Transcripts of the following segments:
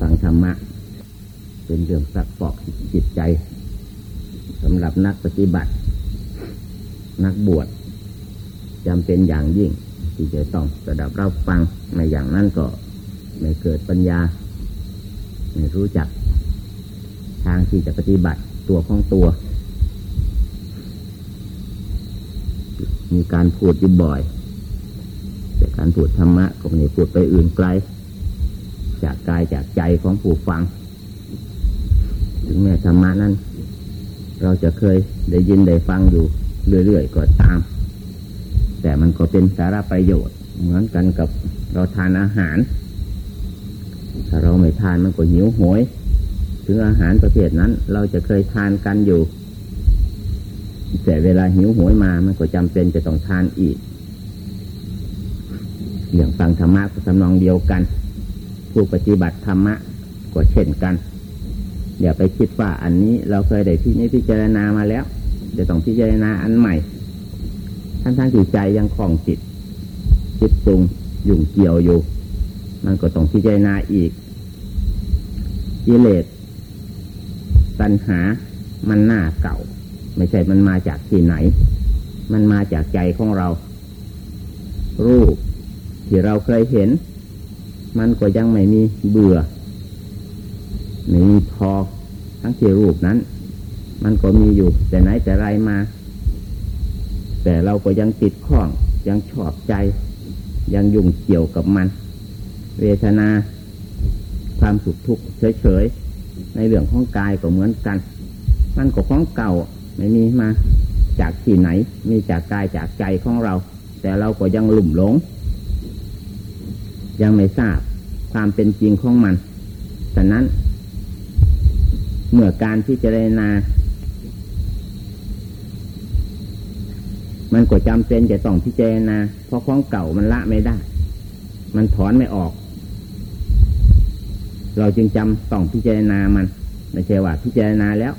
ฟังธรรมะ เป็นเรื่องสักปอกจิตใจสำหรับนักปฏิบัติ นักบวชจำเป็นอย่างยิ่ง ที่จะต้องระดับรับฟังในอย่างนั้นก็ไม่เกิดปัญญา ไม่รู้จัก ทางที่จะปฏิบัติตัวของตัว มีการพูดอยู่บ่อย แต่การพูดธรรมะก็ไม่พูดไปอื่นไกล จากกายจากใจของผู้ฟัง ถึงแม้ธรรมะนั้น เราจะเคยได้ยินได้ฟังอยู่เรื่อยๆก็ตาม แต่มันก็เป็นสาระประโยชน์เหมือนกันกับเราทานอาหาร ถ้าเราไม่ทานมันก็หิวโหย ถึงอาหารประเภทนั้น เราจะเคยทานกันอยู่ แต่เวลาหิวโหยมามันก็จำเป็นจะต้องทานอีกอย่างฟังธรรมะก็สำนองเดียวกัน ผู้ปฏิบัติธรรมะก็เช่นกันอย่าไปคิดว่าอันนี้เราเคยได้ที่นี้พิจารณามาแล้วจะต้องพิจารณาอันใหม่ทั้งทั้งจิตใจยังคล่องจิตจิตตรงยุ่งเกี่ยวอยู่มันก็ต้องพิจารณาอีกกิเลสตัณหามันหน้าเก่า ไม่ใช่มันมาจากที่ไหน มันมาจากใจของเรา รูปที่เราเคยเห็น มันก็ยังไม่มีเบื่อไม่มีพอทั้งที่รูปนั้น มันก็มีอยู่ แต่ไหนแต่ไรมา แต่เราก็ยังติดข้องยังชอบใจ ยังยุ่งเกี่ยวกับมัน เวทนาความสุขทุกข์เฉยๆในเรื่องของกายก็เหมือนกัน มันก็ของเก่าไม่มีมาจากที่ไหน มีจากกายจากใจของเรา แต่เราก็ยังหลุ่มหลง ยังไม่ทราบความเป็นจริงของมันฉะนั้น เมื่อการที่จะเรนามันก็จำเป็นจะต้องพิจารณา เพราะของเก่ามันละไม่ได้ มันถอนไม่ออก เราจึงจำต้องพิจารณามันไม่ใช่ว่าพิจารณาแล้ว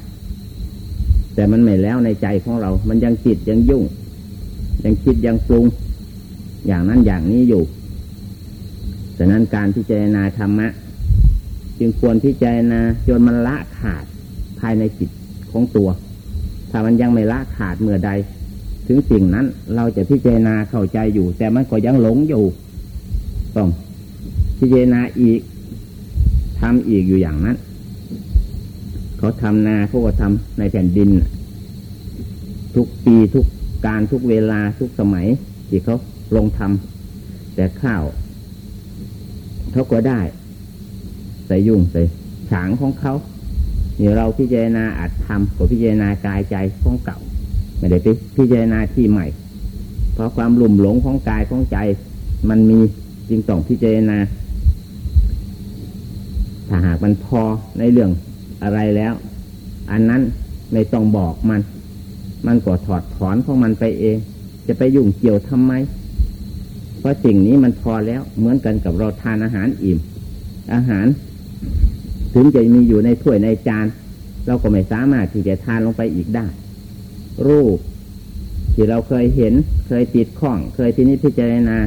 แต่มันไม่แล้วในใจของเรา มันยังจิตยังยุ่ง ยังคิดยังปรุง อย่างนั้นอย่างนี้อยู่ ดังนั้นการพิจารณาธรรมะ จึงควรพิจารณาจนมันละขาดภายในจิตของตัว ถ้ามันยังไม่ละขาดเมื่อใด ถึงสิ่งนั้นเราจะพิจารณาเข้าใจอยู่ แต่มันก็ยังหลงอยู่ ต้องพิจารณาอีกทำอีกอยู่อย่างนั้น เขาทำนาเขาก็ทำในแผ่นดิน ทุกปีทุกการทุกเวลาทุกสมัยที่เขาลงทำแต่ข้าว เขาก็ได้ ใส่ยุ่งใส่ฉางของเขาเนี่ยเราพิจารณาอาจทำก็พิจารณากายใจของเก่า ไม่ได้ไปพิจารณาที่ใหม่ เพราะความหลุ่มหลงของกายของใจ มันมีจึงต้องพิจารณาถ้าหากมันพอในเรื่องอะไรแล้ว อันนั้นไม่ต้องบอกมัน มันก็ถอดถอนของมันไปเอง จะไปยุ่งเกี่ยวทำไม ราะสิ่งนี้มันพอแล้วเหมือนกันกับเราทานอาหารอิ่ม อาหาร ถึงจะมีอยู่ในถ้วยในจาน เราก็ไม่สามารถที่จะทานลงไปอีกได้ รูป ที่เราเคยเห็น เคยติดข้อง เคยที่นี้พิจารณา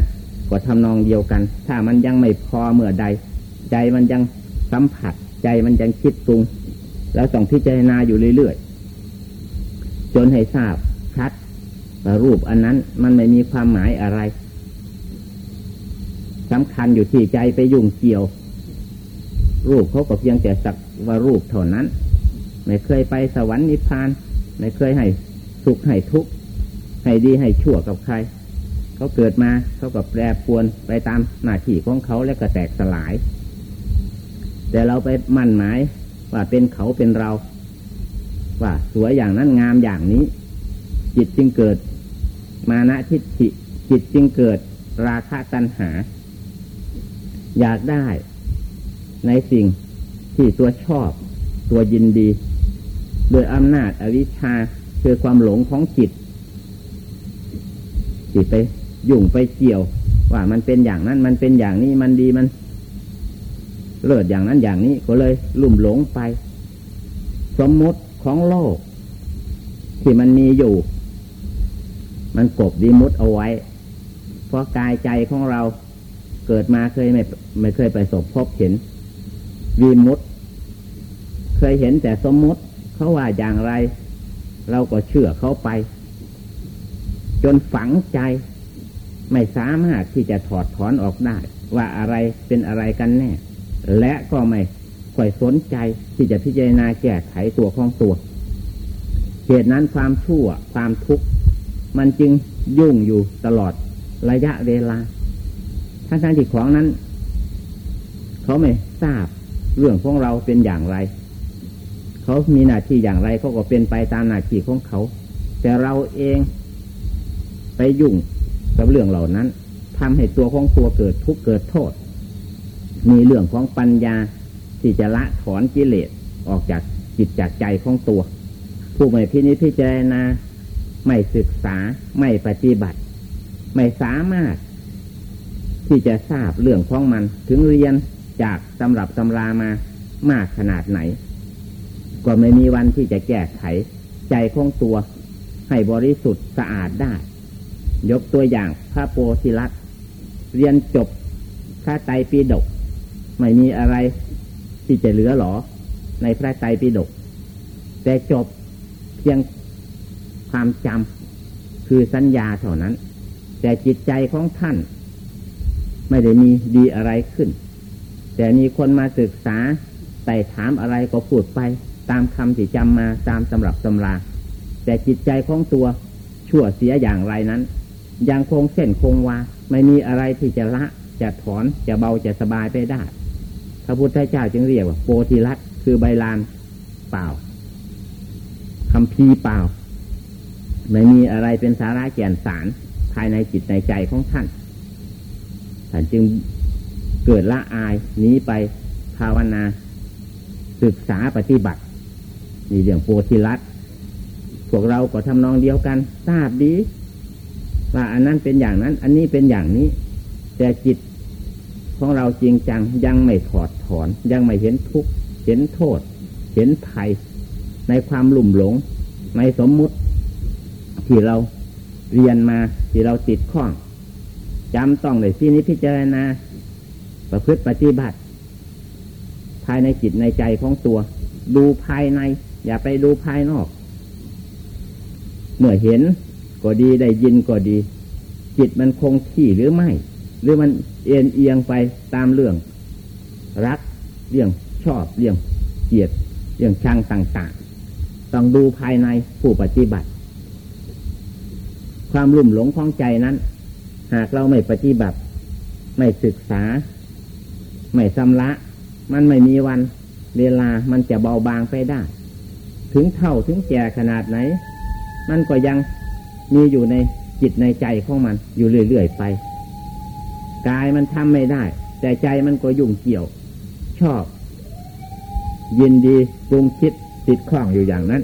ก็ทำนองเดียวกัน ถ้ามันยังไม่พอเมื่อใด ใจมันยังสัมผัส ใจมันยังคิดปรุงแล้วต้องพิจารณาอยู่เรื่อยๆจนให้ทราบชัดว่ารูปอันนั้นมันไม่มีความหมายอะไร สำคัญอยู่ที่ใจไปยุ่งเกี่ยว รูปเขาก็เพียงแต่สักว่ารูปเท่านั้น ไม่เคยไปสวรรค์นิพพาน ไม่เคยให้สุขให้ทุกข์ให้ดีให้ชั่วกับใคร เขาเกิดมาเขาก็แปรปวนไปตามหน้าที่ของเขาแล้วก็แตกสลาย แต่เราไปมั่นหมายว่าเป็นเขาเป็นเรา ว่าสวยอย่างนั้นงามอย่างนี้ จิตจึงเกิด มานะทิฏฐิจิตจึงเกิดราคะตัณหา อยากได้ ในสิ่งที่ตัวชอบ ตัวยินดี โดยอำนาจอวิชชาคือความหลงของจิต จิตไปยุ่งไปเกี่ยว ว่ามันเป็นอย่างนั้น มันเป็นอย่างนี้มันดีมัน เลิศอย่างนั้นอย่างนี้ก็เลยลุ่มหลงไป สมมติของโลก ที่มันมีอยู่ มันกบดีมุดเอาไว้ เพราะกายใจของเรา เกิดมาเคยไม่ไม่เคยไปสบพบเห็นวีมุตเคยเห็นแต่สมมติเขาว่าอย่างไร เราก็เชื่อเขาไป จนฝังใจ ไม่สามารถที่จะถอดถอนออกได้ ว่าอะไรเป็นอะไรกันแน่ และก็ไม่ค่อยสนใจที่จะพิจารณาแก้ไขตัวของตัวเหตุนั้นความชั่วความทุกข์ มันจึงยุ่งอยู่ตลอดระยะเวลา ทั้งทั้งที่ของนั้น เขาไม่ทราบเรื่องของเราเป็นอย่างไร เขามีหน้าที่อย่างไรเขาก็เป็นไปตามหน้าที่ของเขา แต่เราเองไปยุ่งกับเรื่องเหล่านั้นทำให้ตัวของตัวเกิดทุกข์เกิดโทษ มีเรื่องของปัญญาที่จะละถอนกิเลสออกจากจิตจากใจของตัว ผู้ไม่พินิจพิจารณาไม่ศึกษาไม่ปฏิบัติ ไม่สามารถ ที่จะทราบเรื่องของมัน ถึงเรียนจากตำรับตำรามามากขนาดไหน ก็ไม่มีวันที่จะแก้ไข ใจของตัว ให้บริสุทธิ์สะอาดได้ ยกตัวอย่างพระโพธิลัตเรียนจบพระไตรปิฎกไม่มีอะไรที่จะเหลือหรอ ในพระไตรปิฎกแต่จบเพียงความจำคือสัญญาเท่านั้น แต่จิตใจของท่าน ไม่ได้มีดีอะไรขึ้น แต่มีคนมาศึกษาไต่ถามอะไรก็พูดไป ตามคำที่จำมาตามสำหรับตำรา แต่จิตใจของตัวชั่วเสียอย่างไรนั้น ยังคงเส้นคงวาไม่มีอะไรที่จะละจะถอนจะเบาจะสบายไปได้พระพุทธเจ้าจึงเรียกว่าโพธิรัตคือใบลานเปล่าคำพีเปล่า ไม่มีอะไรเป็นสาระแก่นสารภายในจิตในใจของท่าน จึงเกิดละอายนี้ไปภาวนา ศึกษาปฏิบัติมีเรื่องโพธิรัตพวกเราก็ทำนองเดียวกัน ทราบดี ว่าอันนั้นเป็นอย่างนั้น อันนี้เป็นอย่างนี้ แต่จิตของเราจริงจังยังไม่ถอดถอน ยังไม่เห็นทุกข์เห็นโทษ เห็นภัย ในความหลุ่มหลง ในสมมุติ ที่เราเรียนมาที่เราติดข้อง จำต้องเลยที่นี้พิจารณาประพฤติปฏิบัติ ภายในจิตในใจของตัว ดูภายใน อย่าไปดูภายนอก เมื่อเห็นก็ดีได้ยินก็ดี จิตมันคงที่หรือไม่ หรือมันเอียงเอียงไปตามเรื่อง รักเรื่องชอบเรื่องเกลียดเรื่องชังต่างๆ ต้องดูภายในผู้ปฏิบัติ ความลุ่มหลงของใจนั้น หากเราไม่ปฏิบัติ ไม่ศึกษา ไม่สำละมันไม่มีวัน เวลามันจะเบาบางไปได้ ถึงเท่าถึงแก่ขนาดไหน มันก็ยังมีอยู่ในจิตในใจของมัน อยู่เรื่อยๆไป กายมันทำไม่ได้ แต่ใจมันก็ยุ่งเกี่ยว ชอบ ยินดีปรุงคิดติดข้องอยู่อย่างนั้น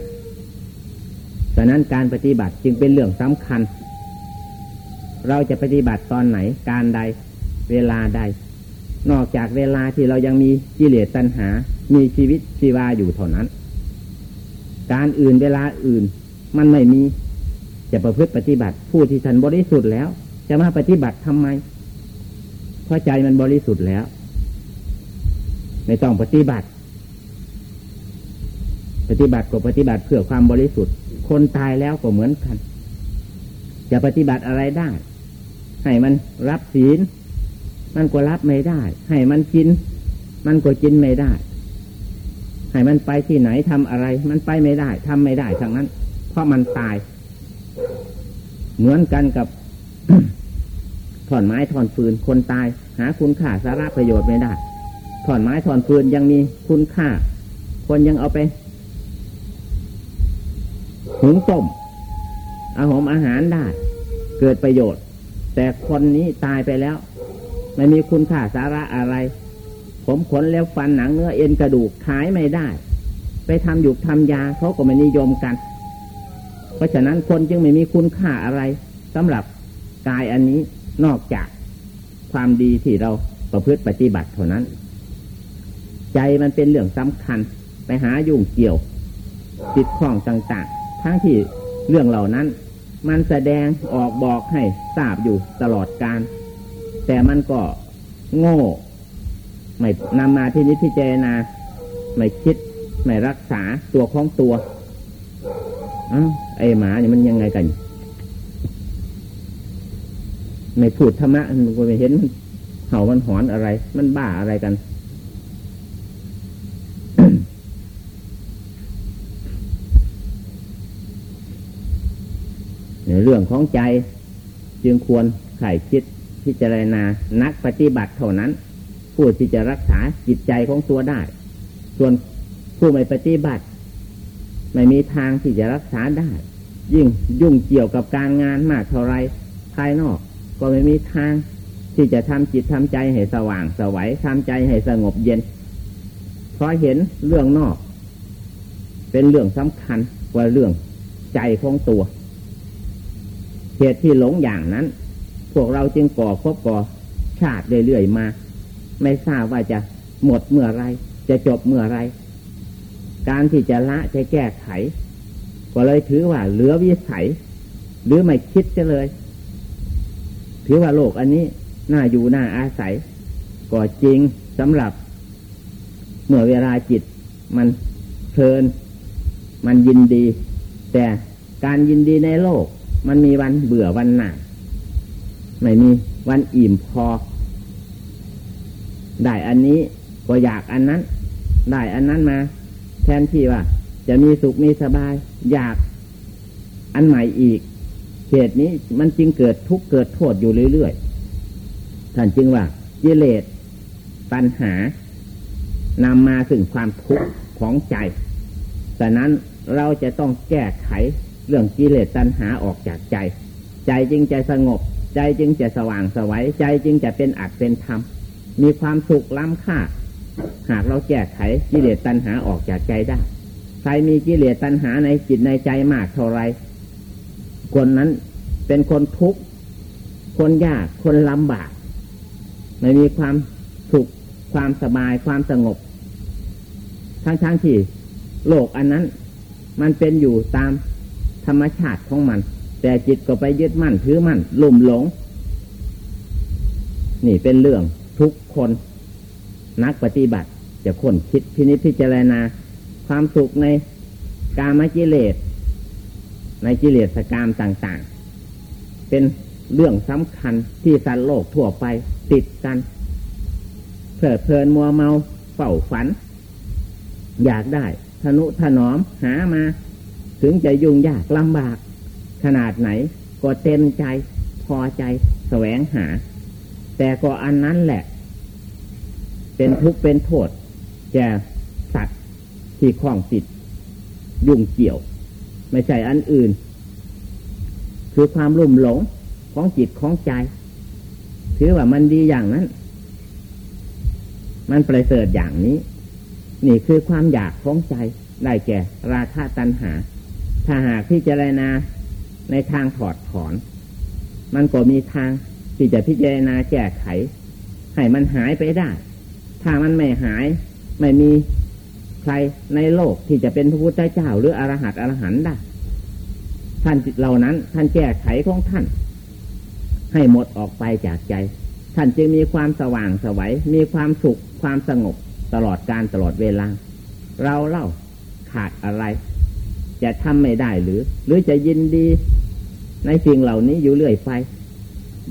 ดังนั้นการปฏิบัติจึงเป็นเรื่องสำคัญ เราจะปฏิบัติตอนไหนการใด เวลาใด นอกจากเวลาที่เรายังมีกิเลสตัณหา มีชีวิตชีวาอยู่เท่านั้น การอื่นเวลาอื่น มันไม่มีจะประพฤติปฏิบัติผู้ที่ท่านบริสุทธิ์แล้ว จะมาปฏิบัติทำไม เพราะใจมันบริสุทธิ์แล้ว ไม่ต้องปฏิบัติ ปฏิบัติก็ปฏิบัติเพื่อความบริสุทธิ์ คนตายแล้วก็เหมือนกัน จะปฏิบัติอะไรได้ ให้มันรับศีล มันก็รับไม่ได้ ให้มันกิน มันก็กินไม่ได้ ให้มันไปที่ไหนทำอะไร มันไปไม่ได้ทำไม่ได้ทั้งนั้น เพราะมันตาย เหมือนกันกับถอนไม้ถอนฟืนคนตาย หาคุณค่าสาระประโยชน์ไม่ได้ถอนไม้ถอนฟืนยังมีคุณค่า คนยังเอาไปหุงต้มอาหอมอาหารได้ เกิดประโยชน์ แต่คนนี้ตายไปแล้ว ไม่มีคุณค่าสาระอะไร ผมขนแล้วฟันหนังเนื้อเอ็นกระดูกขายไม่ได้ ไปทำหยุกทำยาเขาก็ไม่นิยมกัน เพราะฉะนั้นคนจึงไม่มีคุณค่าอะไรสำหรับกายอันนี้นอกจากความดีที่เราประพฤติปฏิบัติเท่านั้น ใจมันเป็นเรื่องสำคัญไปหายุ่งเกี่ยวติดข้องต่างทั้งที่เรื่องเหล่านั้น มันแสดงออกบอกให้ทราบอยู่ตลอดการ แต่มันก็โง่ ไม่นำมาที่นี้พิจารณา ไม่คิด ไม่รักษาตัวของตัวอ้าไอหมาเนี่ยมันยังไงกัน ไม่พูดธรรมะมันก็ไม่เห็นเห่ามันหอนอะไร มันบ้าอะไรกัน ในเรื่องของใจจึงควรไข่คิดพิจารณานักปฏิบัติเท่านั้น ผู้ที่จะรักษาจิตใจของตัวได้ ส่วนผู้ไม่ปฏิบัติ ไม่มีทางที่จะรักษาได้ ยิ่งยุ่งเกี่ยวกับการงานมากเท่าไรภายนอก ก็ไม่มีทางที่จะทำจิตทำใจให้สว่างสวัยทำใจให้สงบเย็น เพราะเห็นเรื่องนอก เป็นเรื่องสำคัญกว่าเรื่องใจของตัว เหตุที่หลงอย่างนั้น พวกเราจึงก่อคบก่อชาติเรื่อยๆมา ไม่ทราบว่าจะหมดเมื่อไร จะจบเมื่อไร การที่จะละจะแก้ไข ก็เลยถือว่าเหลือวิสัย หรือไม่คิดจะเลย ถือว่าโลกอันนี้น่าอยู่น่าอาศัยก็จริงสำหรับ เมื่อเวลาจิตมันเพลิน มันยินดี แต่การยินดีในโลก มันมีวันเบื่อวันหนักไม่มีวันอิ่มพอ ได้อันนี้ก็อยากอันนั้น ได้อันนั้นมา แทนที่ว่า จะมีสุขมีสบาย อยากอันใหม่อีกเหตุนี้มันจึงเกิดทุกข์เกิดโทษอยู่เรื่อยๆท่านจึงว่ากิเลสปัญหานำมาถึงความทุกข์ของใจแต่นั้นเราจะต้องแก้ไข เรื่องกิเลสตัณหาออกจากใจ ใจจึงจะสงบ ใจจึงจะสว่างสวัยใจจึงจะเป็นอัตเป็นธรรม มีความสุขล้ำค่า หากเราแก้ไขกิเลสตัณหาออกจากใจได้ ใครมีกิเลสตัณหาในจิตในใจมากเท่าไร คนนั้นเป็นคนทุกข์ คนยาก คนลำบาก ไม่มีความสุข ความสบาย ความสงบ ทั้งๆที่โลกอันนั้น มันเป็นอยู่ตาม ธรรมชาติของมัน แต่จิตก็ไปยึดมั่นถือมั่นลุ่มหลง นี่เป็นเรื่องทุกคนนักปฏิบัติ จะค้นคิดพินิจพิจารณา ความสุขในกามกิเลส ในกิเลสกามต่างๆ เป็นเรื่องสำคัญที่สัตว์โลกทั่วไปติดกันเพลิดเพลินมัวเมาเฝ้าฝัน อยากได้ธนุถนอมหามา ถึงจะยุ่งยากลำบาก ขนาดไหนก็เต็มใจพอใจแสวงหา แต่ก็อันนั้นแหละ เป็นทุกข์เป็นโทษแก่สัตว์ที่คล้องติดยุ่งเกี่ยว ไม่ใช่อันอื่น คือความลุ่มหลงของจิตของใจ ถือว่ามันดีอย่างนั้น มันประเสริฐอย่างนี้ นี่คือความอยากของใจได้แก่ราคะตัณหา ถ้าหากพิจารณาในทางถอดถอน มันก็มีทางที่จะพิจารณาแก้ไข ให้มันหายไปได้ ถ้ามันไม่หายไม่มีใครในโลกที่จะเป็นพระพุทธเจ้าหรืออรหัตอรหันต์ได้ ท่านเหล่านั้นท่านแก้ไขของท่าน ให้หมดออกไปจากใจ ท่านจึงมีความสว่างสวัยมีความสุขความสงบตลอดการตลอดเวลา เราเล่าขาดอะไร จะทำไม่ได้หรือ หรือจะยินดี ในสิ่งเหล่านี้อยู่เรื่อยไป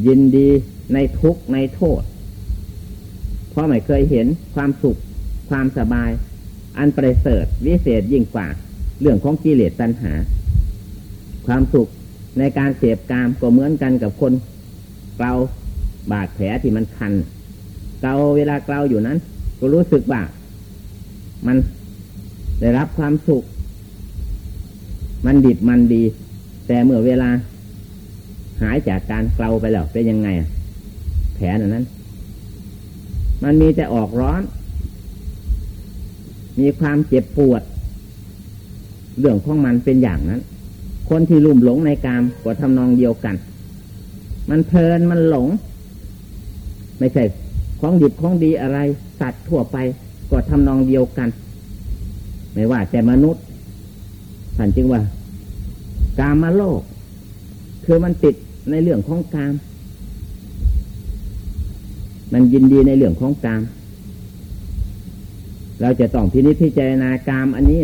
ยินดีในทุกในโทษ เพราะไม่เคยเห็นความสุข ความสบาย อันประเสริฐวิเศษยิ่งกว่า เรื่องของกิเลสตัณหา ความสุขในการเสพกามก็เหมือนกันกับคนเกลาบาดแผลที่มันคันเกลาเวลาเกลาอยู่นั้น ก็รู้สึกว่า มันได้รับความสุข มันดิบมันดี แต่เมื่อเวลา หายจากการเกลาไปแล้วเป็นยังไงแผลนั้น มันมีแต่ออกร้อน มีความเจ็บปวด เรื่องของมันเป็นอย่างนั้น คนที่ลุ่มหลงในกามก็ทำนองเดียวกัน มันเพลินมันหลง ไม่ใช่ของดิบของดีอะไรสัตว์ทั่วไปก็ทำนองเดียวกัน ไม่ว่าแต่มนุษย์ ท่านจึงว่า กามาโลก คือมันติดในเรื่องของกาม มันยินดีในเรื่องของกาม เราจะต้องพินิจพิจารณากามอันนี้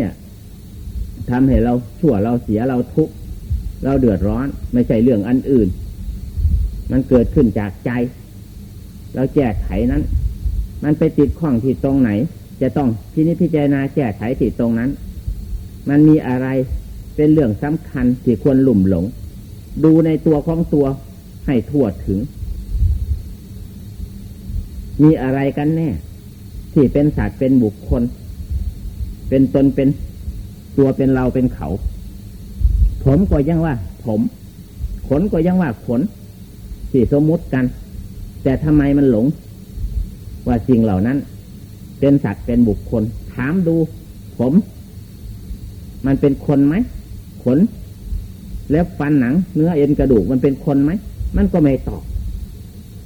ทำให้เราชั่วเราเสียเราทุกข์เราเดือดร้อน ไม่ใช่เรื่องอันอื่น มันเกิดขึ้นจากใจ เราแก้ไขนั้น มันไปติดข้องที่ตรงไหน จะต้องพินิจพิจารณาแก้ไขที่ตรงนั้น มันมีอะไรเป็นเรื่องสำคัญที่ควรหลุ่มหลง ดูในตัวของตัวให้ทั่วถึง มีอะไรกันแน่ ที่เป็นสัตว์เป็นบุคคล เป็นตนเป็นตัวเป็นเราเป็นเขา ผมก็ยังว่า ผมขนก็ยังว่าขนที่สมมุติกัน แต่ทำไมมันหลง ว่าสิ่งเหล่านั้น เป็นสัตว์เป็นบุคคล ถามดู ผม มันเป็นคนไหมขน แล้วฟันหนัง เนื้อเอ็นกระดูกมันเป็นคนไหมมันก็ไม่ตอบ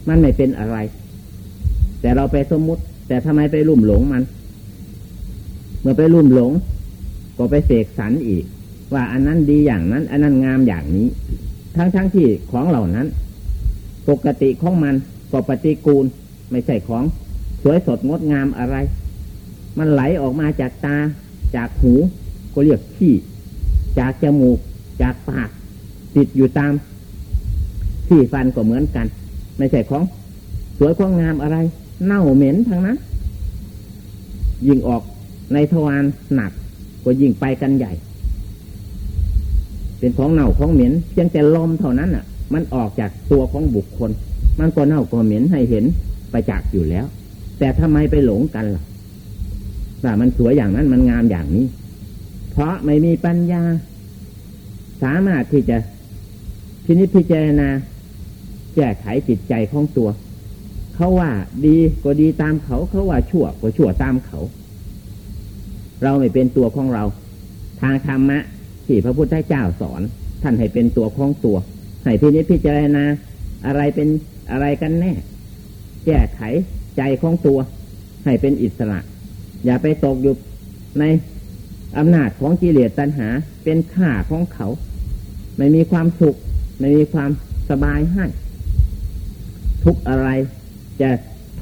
มันไม่เป็นอะไร แต่เราไปสมมุติ แต่ทำไมไปลุ่มหลงมัน เมื่อไปลุ่มหลง ก็ไปเสกสรรอีก ว่าอันนั้นดีอย่างนั้น อันนั้นงามอย่างนี้ ทั้งทั้งที่ของเหล่านั้น ปกติของมันก็ปฏิกูล ไม่ใช่ของ สวยสดงดงามอะไร มันไหลออกมาจากตาจากหู ก็เรียกขี้จากจมูกจากปากติดอยู่ตาม ที่ฟันก็เหมือนกัน ไม่ใช่ของ สวยของงามอะไร เน่าเหม็นทั้งนั้นยิ่งออกในทวารหนักก็ยิ่งไปกันใหญ่ เป็นของเน่าของเหม็น เพียงแต่ลมเท่านั้นอะ มันออกจากตัวของบุคคล มันก็เน่าก็เหม็นให้เห็นประจักษ์อยู่แล้ว แต่ทำไมไปหลงกันล่ะว่ามันสวยอย่างนั้นมันงามอย่างนี้ เพราะไม่มีปัญญา สามารถที่จะพินิจพิจารณาแก้ไขจิตใจของตัว เขาว่าดีก็ดีตามเขา เขาว่าชั่วก็ชั่วตามเขา เราไม่เป็นตัวของเรา ทางธรรมะที่พระพุทธเจ้าสอน ท่านให้เป็นตัวของตัวให้พินิจพิจารณาอะไรเป็นอะไรกันแน่ แก้ไขใจของตัว ให้เป็นอิสระ อย่าไปตกอยู่ใน อำนาจของกิเลสตัณหา เป็นข่าของเขา ไม่มีความสุข ไม่มีความสบายให้ ทุกอะไรจะ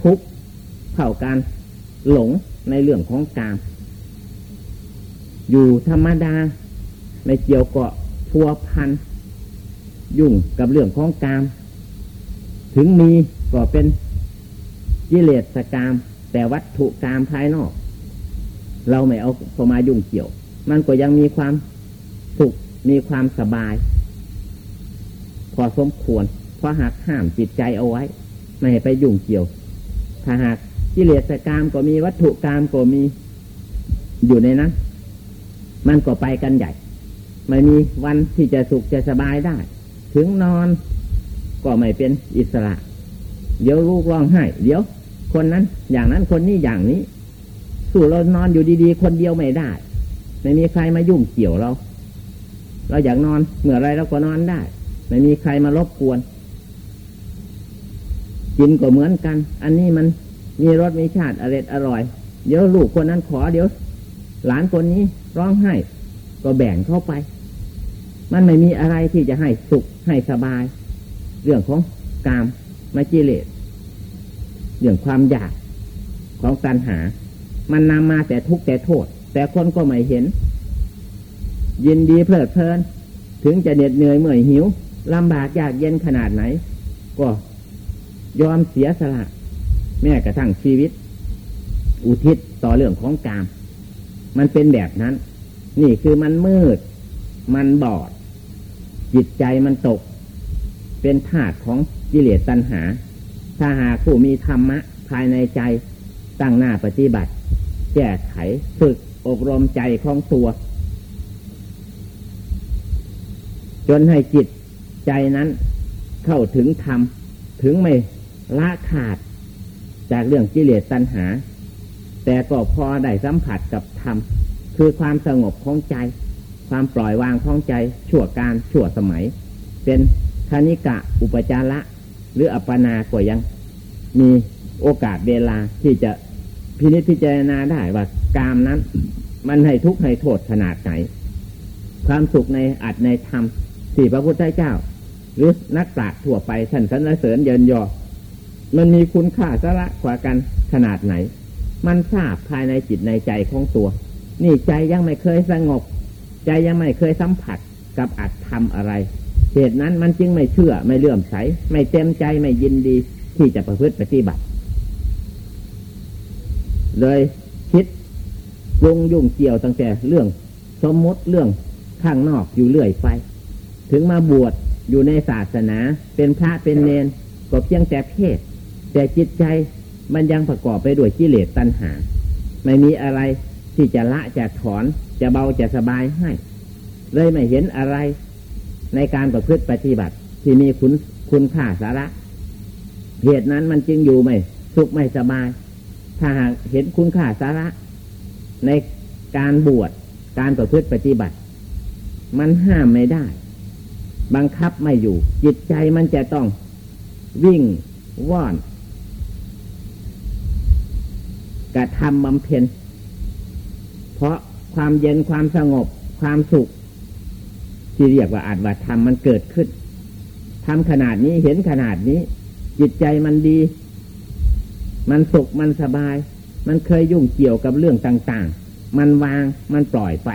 ทุกเท่ากันหลงในเรื่องของกาม อยู่ธรรมดาไม่เกี่ยวเกับพัวพัน ยุ่งกับเรื่องของกาม ถึงมีก็เป็นกิเลสกาม แต่วัตถุกามภายนอก เราไม่เอาเข้ามายุ่งเกี่ยว มันก็ยังมีความสุขมีความสบาย พอสมควรเพราะหากห้ามจิตใจเอาไว้ ไม่ไปยุ่งเกี่ยว ถ้าหากกิเลสกรรมก็มีวัตถุกรรมก็มีอยู่ในนั้นมันก็ไปกันใหญ่ ไม่มีวันที่จะสุขจะสบายได้ ถึงนอนก็ไม่เป็นอิสระ เดี๋ยวลูกร้องไห้ เดี๋ยว คนนั้นอย่างนั้นคนนี้อย่างนี้ สู้เรานอนอยู่ดีๆ คนเดียวไม่ได้ ไม่มีใครมายุ่งเกี่ยวเรา เราอยากนอนเมื่อไรเราก็นอนได้ ไม่มีใครมารบกวน กินก็เหมือนกัน อันนี้มันมีรสมีชาติอร่อยอร่อย เดี๋ยวลูกคนนั้นขอเดี๋ยว หลานคนนี้ร้องไห้ ก็แบ่งเข้าไป มันไม่มีอะไรที่จะให้สุขให้สบาย เรื่องของกามมาจิเลสเรื่องความอยากของการหา มันนำมาแต่ทุกข์แต่โทษ แต่คนก็ไม่เห็น ยินดีเพลิดเพลิน ถึงจะเหน็ดเหนื่อยเมื่อยหิวลำบากยากเย็นขนาดไหน ก็ยอมเสียสละแม้กระทั่งชีวิต อุทิศต่อเรื่องของกาม มันเป็นแบบนั้น นี่คือมันมืด มันบอด จิตใจมันตก เป็นธาตุของกิเลสตัณหา ถ้าหากผู้มีธรรมะ ภายในใจตั้งหน้าปฏิบัติ แก้ไขฝึกอบรมใจของตัว จนให้จิตใจนั้นเข้าถึงธรรม ถึงไม่ละขาดจากเรื่องกิเลสตัณหา แต่ก็พอได้สัมผัสกับธรรม คือความสงบของใจ ความปล่อยวางของใจชั่วการชั่วสมัย เป็นคณิกะอุปจาระ หรืออัปปนาก็ยังมีโอกาสเวลาที่จะ พินิจพิจารณาได้ว่ากามนั้น มันให้ทุกข์ให้โทษขนาดไหน ความสุขในอัดในธรรมสี่พระพุทธเจ้า หรือนักปราชญ์ทั่วไปท่านสรรเสริญเยินยอ มันมีคุณค่าสาระกว่ากันขนาดไหน มันทราบภายในจิตในใจของตัว นี่ใจยังไม่เคยสงบ ใจยังไม่เคยสัมผัสกับอัตธรรมอะไร เหตุนั้นมันจึงไม่เชื่อไม่เลื่อมใส ไม่เต็มใจไม่ยินดีที่จะประพฤติปฏิบัติ เลยคิดปรุงยุ่งเกี่ยวตั้งแต่เรื่อง สมมติเรื่องข้างนอกอยู่เรื่อยไป ถึงมาบวชอยู่ในศาสนา เป็นพระเป็นเนนก็เพียงแต่เพศ แต่จิตใจมันยังประกอบไปด้วยกิเลสตัณหา ไม่มีอะไรที่จะละจะถอนจะเบาจะสบายให้ เลยไม่เห็นอะไร ในการประพฤติปฏิบัติ ที่มีคุณคุณค่าสาระเหตุนั้นมันจึงอยู่ไม่สุขไม่สบาย ถ้าหากเห็นคุณค่าสาระ ในการบวชการประพฤติปฏิบัติ มันห้ามไม่ได้ บังคับไม่อยู่ จิตใจมันจะต้องวิ่งว่อนกระทำบำเพ็ญ เพราะความเย็นความสงบความสุข ที่เรียกว่าอาจว่าธรรมมันเกิดขึ้นทำขนาดนี้เห็นขนาดนี้ จิตใจมันดี มันสุขมันสบาย มันเคยยุ่งเกี่ยวกับเรื่องต่างๆ มันวางมันปล่อยไป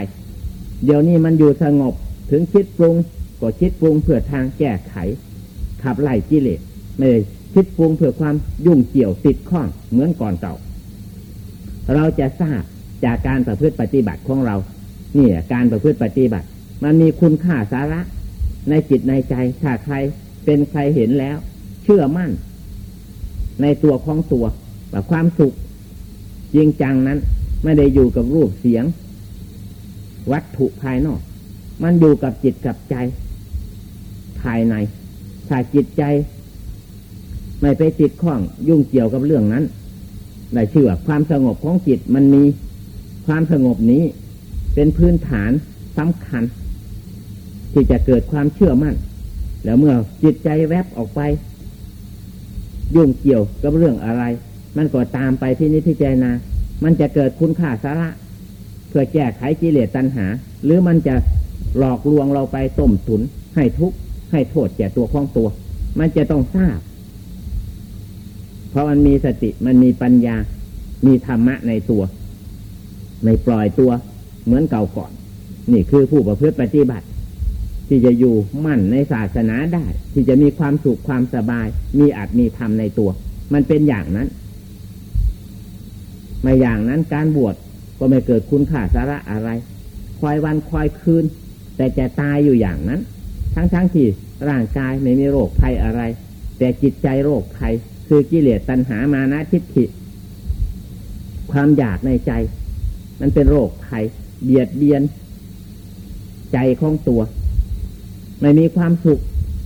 เดี๋ยวนี้มันอยู่สงบถึงคิดปรุงก็คิดปรุงเพื่อทางแก้ไข ขับไล่กิเลสไม่คิดปรุงเพื่อความยุ่งเกี่ยวติดข้องเหมือนก่อนเก่า เราจะทราบจากการประพฤติปฏิบัติของเรา เนี่ยการประพฤติปฏิบัติ มันมีคุณค่าสาระ ในจิตในใจถ้าใครเป็นใครเห็นแล้ว เชื่อมั่น ในตัวของตัวแบบความสุขจริงจังนั้น ไม่ได้อยู่กับรูปเสียง วัตถุภายนอก มันอยู่กับจิตกับใจ ภายใน ถ้าจิตใจ ไม่ไปติดข้องยุ่งเกี่ยวกับเรื่องนั้นได้เชื่อความสงบของจิตมันมีความสงบนี้ เป็นพื้นฐานสำคัญ ที่จะเกิดความเชื่อมั่น แล้วเมื่อจิตใจแวบออกไป ยุ่งเกี่ยวกับเรื่องอะไร มันก็ตามไปที่นิพพานามันจะเกิดคุณค่าสาระ เพื่อแก้ไขกิเลสตัณหา หรือมันจะหลอกลวงเราไปต้มตุน ให้ทุกข์ให้โทษแก่ตัวของตัว มันจะต้องทราบ เพราะมันมีสติมันมีปัญญา มีธรรมะในตัวไม่ปล่อยตัวเหมือนเก่าก่อน นี่คือผู้ประพฤติปฏิบัติ ที่จะอยู่มั่นในศาสนาได้ ที่จะมีความสุขความสบาย มีอาจมีธรรมในตัว มันเป็นอย่างนั้นไม่อย่างนั้นการบวชก็ไม่เกิดคุณค่าสาระอะไร คอยวันคอยคืน แต่จะตายอยู่อย่างนั้น ทั้งๆทที่ร่างกายไม่มีโรคภัยอะไร แต่จิตใจโรคภัยคือกิเลสตัณหามานะทิฏฐิ ความอยากในใจ มันเป็นโรคภัยเบียดเบียน ใจของตัว ไม่มีความสุข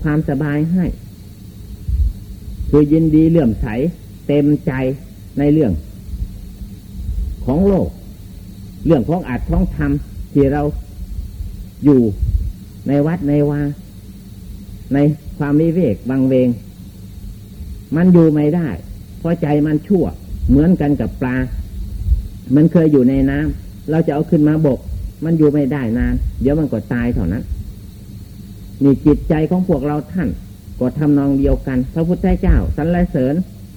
ความสบายให้ คือยินดีเลื่อมใส เต็มใจในเรื่อง ของโลก เรื่องของอัดของธรรมที่เราอยู่ในวัดในวาในความวิเวกบางเวง มันอยู่ไม่ได้ เพราะใจมันชั่ว เหมือนกันกับปลา มันเคยอยู่ในน้ำเราจะเอาขึ้นมาบก มันอยู่ไม่ได้นาน เดี๋ยวมันก็ตายเท่านั้น นี่จิตใจของพวกเราท่าน ก็ทำนองเดียวกัน พระพุทธเจ้าสรรเสริญ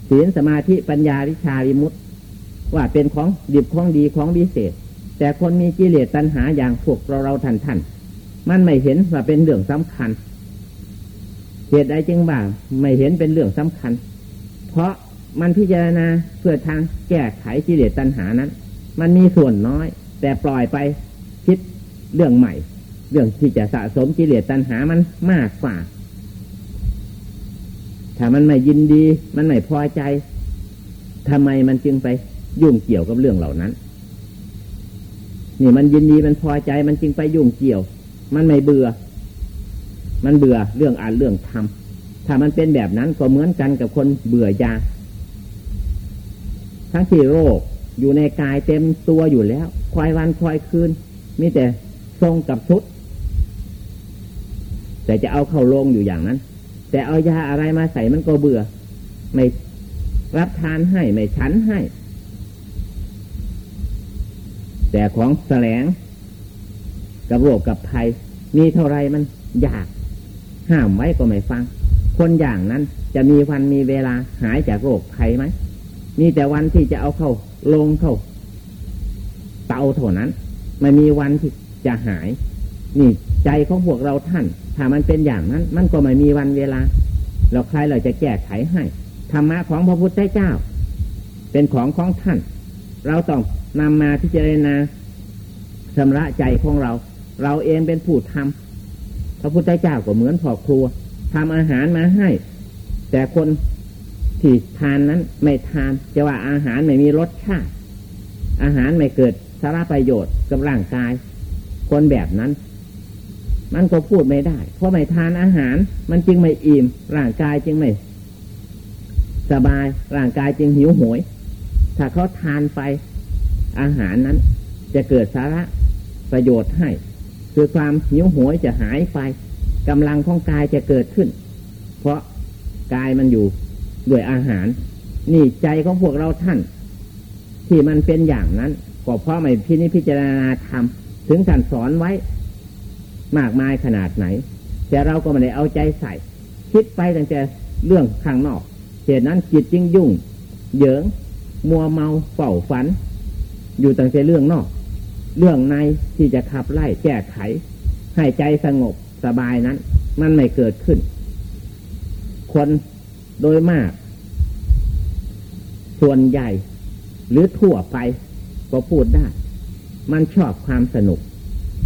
ศีลสมาธิปัญญาวิชาวิมุตติว่าเป็นของดิบของดีของวิเศษ แต่คนมีกิเลสตัณหาอย่างพวกเราเราท่านท่านมันไม่เห็นว่าเป็นเรื่องสำคัญเหตุใดจึงบ่าไม่เห็นเป็นเรื่องสำคัญ เพราะมันพิจารณาเพื่อทางแก้ไขกิเลสตัณหานั้น มันมีส่วนน้อย แต่ปล่อยไปคิดเรื่องใหม่ เรื่องที่จะสะสมกิเลสตัณหามันมากกว่า ถ้ามันไม่ยินดี มันไม่พอใจทำไมมันจึงไปยุ่งเกี่ยวกับเรื่องเหล่านั้น นี่มันยินดีมันพอใจมันจึงไปยุ่งเกี่ยว มันไม่เบื่อ มันเบื่อเรื่องอ่านเรื่องทำถ้ามันเป็นแบบนั้นก็เหมือนกันกับคนเบื่อยาทั้งที่โรคอยู่ในกายเต็มตัวอยู่แล้วคอยวันคอยคืน มีแต่ทรงกับชุด แต่จะเอาเข้าลงอยู่อย่างนั้น แต่เอายาอะไรมาใส่มันก็เบื่อ ไม่รับทานให้ไม่ฉันให้ แต่ของแสลงกับโรคกับภัย มีเท่าไรมันยาก ห้ามไว้ก็ไม่ฟัง คนอย่างนั้นจะมีวันมีเวลาหายจากโรคภัยไหมมีแต่วันที่จะเอาเข้าลงเข้าเตาเท่านั้น ไม่มีวันที่จะหาย นี่ใจของพวกเราท่าน ถ้ามันเป็นอย่างนั้น มันก็ไม่มีวันเวลา เราใครเราจะแก้ไขให้ธรรมะของพระพุทธเจ้า เป็นของของท่าน เราต้องนำมาพิจารณาชำระใจของเรา เราเองเป็นผู้ทำพระพุทธเจ้าก็เหมือนพ่อครัวทำอาหารมาให้ แต่คนที่ทานนั้นไม่ทานจะว่าอาหารไม่มีรสชาติ อาหารไม่เกิดสาระประโยชน์กับร่างกาย คนแบบนั้น มันก็พูดไม่ได้ เพราะไม่ทานอาหาร มันจึงไม่อิ่มร่างกายจึงไม่สบายร่างกายจึงหิวโหย ถ้าเขาทานไปอาหารนั้น จะเกิดสาระประโยชน์ให้ คือความหิวโหยจะหายไปกำลังของกายจะเกิดขึ้น เพราะกายมันอยู่ด้วยอาหาร นี่ใจของพวกเราท่าน ที่มันเป็นอย่างนั้นก็เพราะไม่พินิพิจารณาธรรมถึงการสอนไว้ มากมายขนาดไหน แต่เราก็ไม่ได้เอาใจใส่ คิดไปตั้งแต่เรื่องข้างนอกเหตุนั้นจิตจึงยุ่งเหยิงมัวเมาเฝ้าฝัน อยู่ตั้งแต่เรื่องนอก เรื่องในที่จะขับไล่แก้ไข ให้ใจสงบสบายนั้น มันไม่เกิดขึ้น คนโดยมาก ส่วนใหญ่ หรือทั่วไปก็พูดได้ มันชอบความสนุก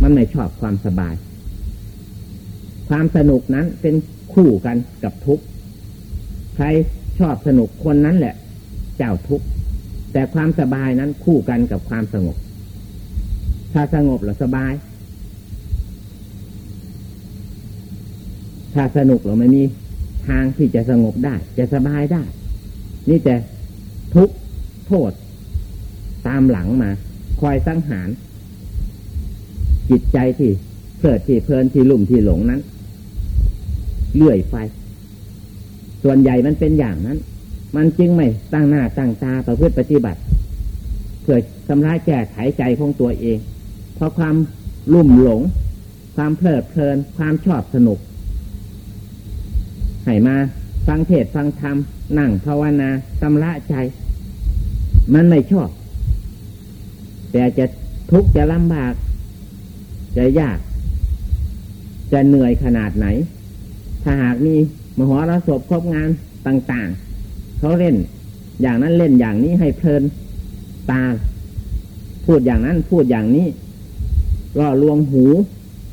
มันไม่ชอบความสบาย ความสนุกนั้นเป็นคู่กันกับทุกข์ใครชอบสนุกคนนั้นแหละ เจ้าทุกข์แต่ความสบายนั้นคู่กันกับความสงบ ถ้าสงบแล้วสบาย ถ้าสนุกเราไม่มีทางที่จะสงบได้ จะสบายได้ นี่แต่ทุกโทษ ตามหลังมา คอยสังหาร จิตใจที่เพลิดที่เพลินที่ลุ่มที่หลงนั้น เลื่อยไปส่วนใหญ่มันเป็นอย่างนั้น มันจึงไม่ตั้งหน้าตั้งตาประพฤติปฏิบัติเพื่อทำลายแก้ไขใจของตัวเอง เพราะความลุ่มหลง ความเพลิดเพลิน ความชอบสนุกให้มาฟังเทศฟังธรรมนั่งภาวนาตำละใจ มันไม่ชอบ แต่จะทุกข์จะลำบาก จะยาก จะเหนื่อยขนาดไหน ถ้าหากมีมหรสพครบงานต่างๆ เขาเล่น อย่างนั้นเล่นอย่างนี้ให้เพลินตา พูดอย่างนั้นพูดอย่างนี้ล่อลวงหู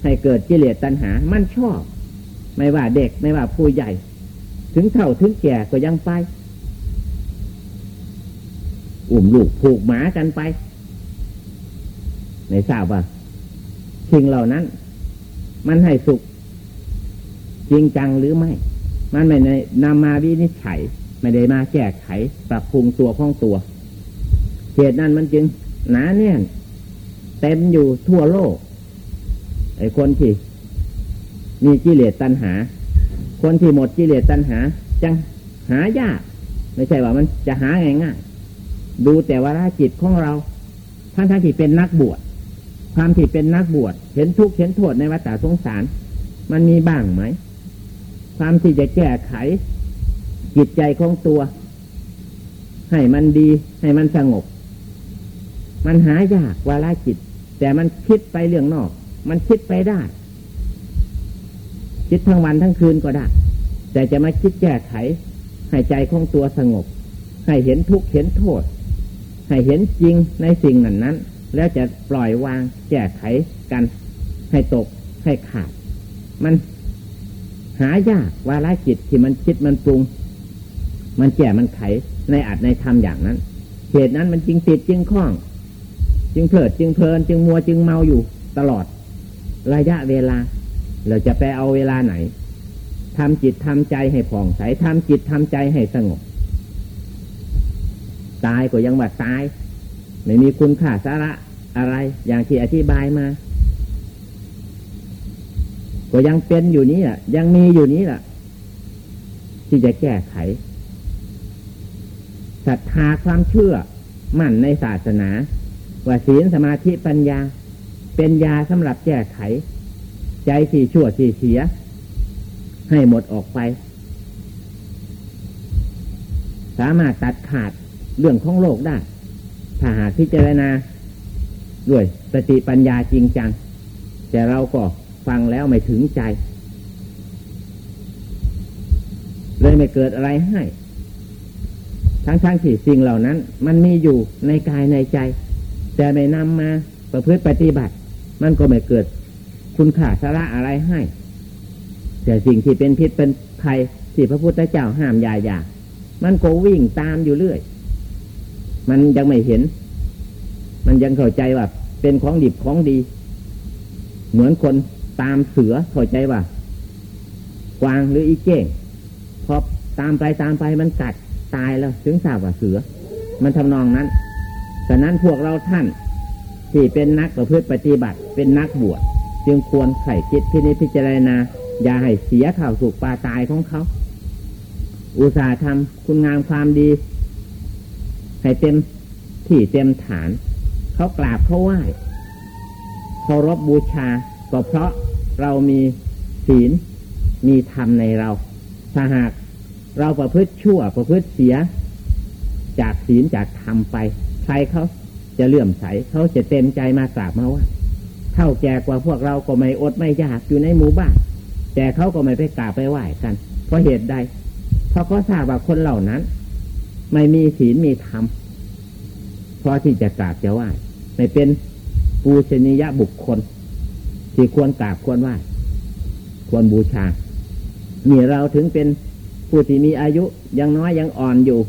ให้เกิดกิเลสตัณหา มันชอบ ไม่ว่าเด็กไม่ว่าผู้ใหญ่ ถึงเท่าถึงแก่ก็ยังไป อุ่มลูกผูกหมากันไป ในทราบว่าสิ่งเหล่านั้น มันให้สุข จริงจังหรือไม่ มันไม่ได้นำมาวินิจฉัย ไม่ได้มาแก้ไข ปรับปรุงตัวของตัว เหตุนั้นมันจึงหนาแน่นเต็มอยู่ทั่วโลก ไอ้คนที่ มีกิเลสตัณหา คนที่หมดกิเลสตัณหา จังหายาก ไม่ใช่ว่ามันจะหาง่ายๆดูแต่ว่าจิตของเราท่านท่านที่เป็นนักบวชความที่เป็นนักบวชเห็นทุกข์เห็นโทษในวัฏสงสาร มันมีบ้างไหม ความที่จะแก้ไข จิตใจของตัว ให้มันดี ให้มันสงบ มันหายากวาระจิต แต่มันคิดไปเรื่องนอก มันคิดไปได้ คิดทั้งวันทั้งคืนก็ได้ แต่จะมาคิดแก้ไข ให้ใจของตัวสงบ ให้เห็นทุกข์เห็นโทษ ให้เห็นจริงในสิ่งนั้นนั้น แล้วจะปล่อยวางแก้ไขกัน ให้ตกให้ขาด มัน หายากวาระจิตที่มันคิดมันปรุง มันแก่มันไขในอัดในธรรมอย่างนั้นเหตุนั้นมันจึงติดจึงคล้อง จึงเพลิดจึงเพลิน จึงมัวจึงเมาอยู่ตลอด ระยะเวลา เราจะไปเอาเวลาไหนทำจิตทำใจให้ผ่องใสทำจิตทำใจให้สงบ ตายก็ยังว่าตาย ไม่มีคุณค่าสาระอะไรอย่างที่อธิบายมา ก็ยังเป็นอยู่นี้อะยังมีอยู่นี้แหละที่จะแก้ไขศรัทธาความเชื่อมั่นในศาสนา ว่าศีลสมาธิปัญญา เป็นยาสำหรับแก้ไข ใจที่ชั่วที่เสีย ให้หมดออกไป สามารถตัดขาดเรื่องของโลกได้ ถ้าหากพิจารณาด้วยสติปัญญาจริงจัง แต่เราก็ ฟังแล้วไม่ถึงใจ เลยไม่เกิดอะไรให้ ทั้งๆทที่สิ่งเหล่านั้น มันมีอยู่ในกายในใจ แต่ไม่นำมาประพฤติปฏิบัติ มันก็ไม่เกิดคุณค่าสาระอะไรให้ แต่สิ่งที่เป็นพิษเป็นภัยที่พระพุทธเจ้าห้ามยาอย่ามันก็วิ่งตามอยู่เรื่อย มันยังไม่เห็น มันยังเข้าใจว่าเป็นของดิบของดี เหมือนคน ตามเสือเข้าใจว่ากวางหรืออีเก้งพอตามไปตามไปมันกัดตายแล้วถึงทราบว่าเสือ มันทำนองนั้นแต่นั้นพวกเราท่าน ที่เป็นนักประพฤติปฏิบัติ เป็นนักบวชจึงควรไข่คิดพินิจพิจารณาอย่าให้เสียข่าวสุกปลาตายของเขา อุตสาห์ทำคุณงามความดี ให้เต็มที่เต็มฐาน เขากราบเขาไหว้เคารพบบูชาก็เพราะ เรามีศีลมีธรรมในเรา ถ้าหากเราประพฤติชั่วประพฤติเสีย จากศีลจากธรรมไป ใครเขาจะเลื่อมใสเขาจะเต็มใจมากราบมาว่าเท่าแก่กว่าพวกเราก็ไม่อดไม่ยากอยู่ในหมู่บ้านแต่เขาก็ไม่ไปกราบไปไหว้กัน เพราะเหตุใด เพราะเขาทราบว่าคนเหล่านั้น ไม่มีศีลมีธรรมพอที่จะกราบจะไหว้ไม่เป็นปูชนียบุคคล ที่ควรกราบควรไหว้ควรบูชามีเราถึงเป็นผู้ที่มีอายุยังน้อยยังอ่อนอยู่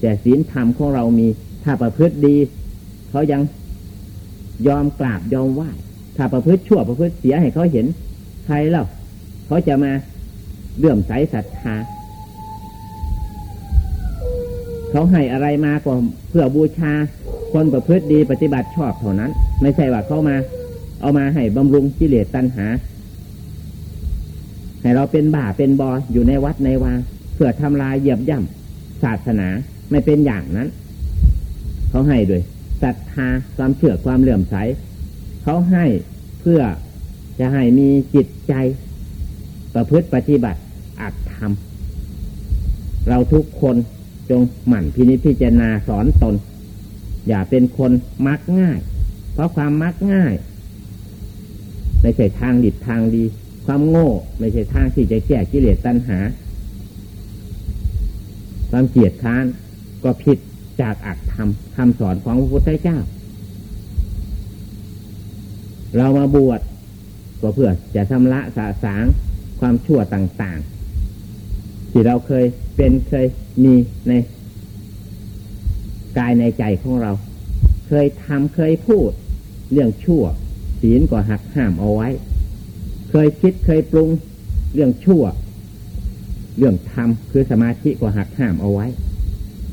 แต่ศีลธรรมของเรามี ถ้าประพฤติดี เขายังยอมกราบยอมไหว้ถ้าประพฤติชั่วประพฤติเสียให้เขาเห็นใครเล่าเขาจะมาเลื่อมใสศรัทธาเขาให้อะไรมาก็เพื่อบูชาคนประพฤติดีปฏิบัติชอบเท่านั้น ไม่ใช่ว่าเขามา เอามาให้บำรุงกิเลสตัณหา ให้เราเป็นบ่าเป็นบออยู่ในวัดในวาเพื่อทำลายเหยียบย่ำศาสนาไม่เป็นอย่างนั้น เขาให้ด้วยศรัทธาความเชื่อความเหลื่อมใสเขาให้เพื่อจะให้มีจิตใจ ประพฤติปฏิบัติอัตธรรม เราทุกคนจงหมั่นพินิจพิจารณาสอนตน อย่าเป็นคนมักง่าย เพราะความมักง่าย ไม่ใช่ทางดิบทางดี ความโง่ ไม่ใช่ทางที่จะแก้กิเลสตัณหา ความเกียดค้านก็ผิดจากอัตธรรมคำสอนของพระพุทธเจ้า เรามาบวชก็เพื่อจะชำระสาสางความชั่วต่างๆ ที่เราเคยเป็นเคยมีในกายในใจของเรา เคยทำเคยพูด เรื่องชั่ว ศีลก็หักห้ามเอาไว้ เคยคิดเคยปรุงเรื่องชั่ว เรื่องทำคือสมาธิก็หักห้ามเอาไว้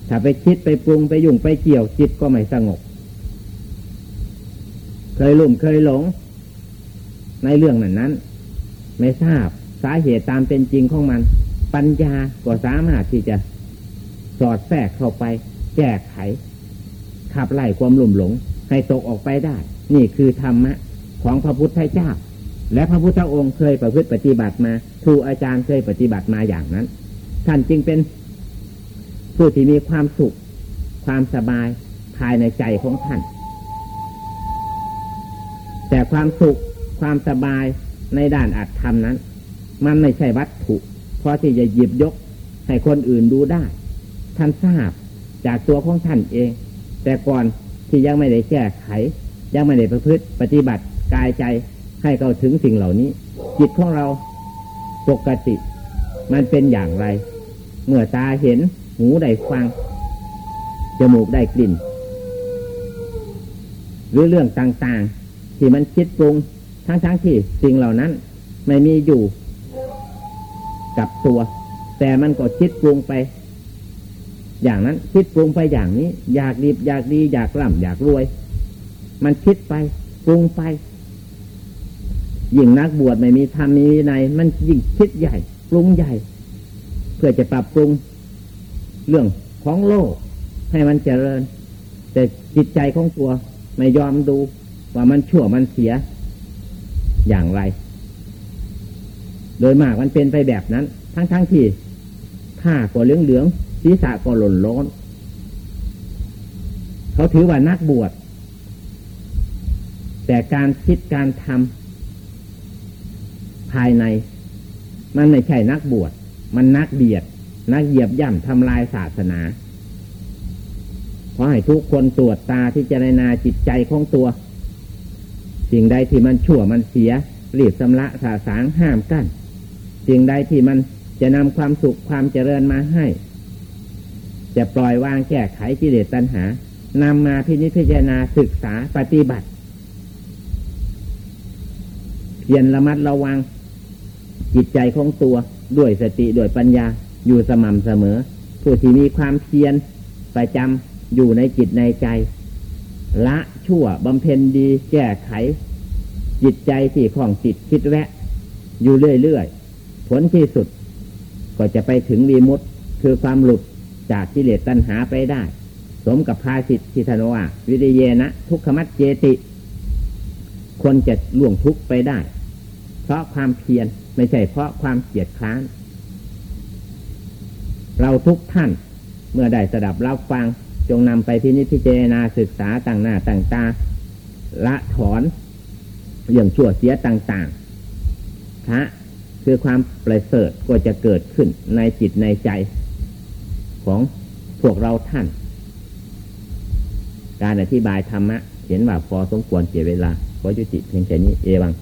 ถ้าไปคิดไปปรุงไปยุ่งไปเกี่ยวจิตก็ไม่สงบ เคยลุ่มเคยหลง ในเรื่องนั้นนั้น ไม่ทราบสาเหตุตามเป็นจริงของมัน ปัญญาก็สามารถที่จะสอดแทรกเข้าไป แก้ไข ขับไล่ความหลุ่มหลง ให้ตกออกไปได้ นี่คือธรรมะ ของพระพุทธเจ้า และพระพุทธองค์เคยประพฤติปฏิบัติมาครูอาจารย์เคยปฏิบัติมาอย่างนั้น ท่านจึงเป็นผู้ที่มีความสุข ความสบายภายในใจของท่าน แต่ความสุขความสบายในด้านอัตธรรมนั้น มันไม่ใช่วัตถุเพอที่จะหยิบยกให้คนอื่นดูได้ ท่านทราบจากตัวของท่านเอง แต่ก่อนที่ยังไม่ได้แก้ไข ยังไม่ได้ประพฤติปฏิบัติ กายใจให้เข้าถึงสิ่งเหล่านี้ จิตของเราปกติ มันเป็นอย่างไร เมื่อตาเห็นหูได้ฟัง จมูกได้กลิ่น หรือเรื่องต่างๆ ที่มันคิดปรุงทั้งๆทที่สิ่งเหล่านั้น ไม่มีอยู่กับตัว แต่มันก็คิดปรุงไป อย่างนั้นคิดปรุงไปอย่างนี้ อยากดีอยากดีอยากร่ำอยากรวย มันคิดไปปรุงไป ยิ่งนักบวชไม่มีธรรมมีวินัยมันยิ่งคิดใหญ่ปรุงใหญ่ เพื่อจะปรับปรุงเรื่องของโลกให้มันเจริญ แต่จิตใจของตัวไม่ยอมดูว่ามันชั่วมันเสียอย่างไร โดยมากมันเป็นไปแบบนั้น ทั้งๆทที่ผ้าก็เหลืองเหลืองศีรษะก็หล่นล้นเขาถือว่านักบวชแต่การคิดการทำ ภายใน มันไม่ใช่นักบวช มันนักเบียด นักเหยียบย่ำทำลายศาสนา ขอให้ทุกคนตรวจตาที่จะนาจิตใจของตัว สิ่งใดที่มันชั่วมันเสียรีบสำละสาสางห้ามกัน้นสิ่งใดที่มันจะนำความสุขความเจริญมาให้ จะปล่อยวางแก้ไขกิเลสตัณหานำมาพินิจพิจารณาศึกษาปฏิบัติเพียรระมัดระวัง จิตใจของตัวด้วยสติด้วยปัญญาอยู่สม่ำเสมอ ผู้ที่มีความเพียรประจำอยู่ในจิตในใจ ละชั่วบำเพ็ญดีแก้ไข จิตใจที่ของจิตคิดแวะ อยู่เรื่อยๆ ผลที่สุด ก็จะไปถึงวีมุตคือความหลุดจากกิเลสตัณหาไปได้ สมกับภาสิทธิธนว่าวิริเยนะทุกขมัดเจติ คนจะล่วงทุกไปได้ เพราะความเพียร ไม่ใช่เพราะความเกียดคร้าน เราทุกท่านเมื่อได้สดับรับฟัง จงนำไปพินิจพิจารณาศึกษาต่างหน้าต่างตาละถอนเรื่องชั่วเสียต่างๆพระคือความประเสริฐก็จะเกิดขึ้นในจิตในใจ ของพวกเราท่าน การอธิบายธรรมะ เห็นว่าพอสมควรเสียเวลาขอยุติเพียงแค่นี้เอวัง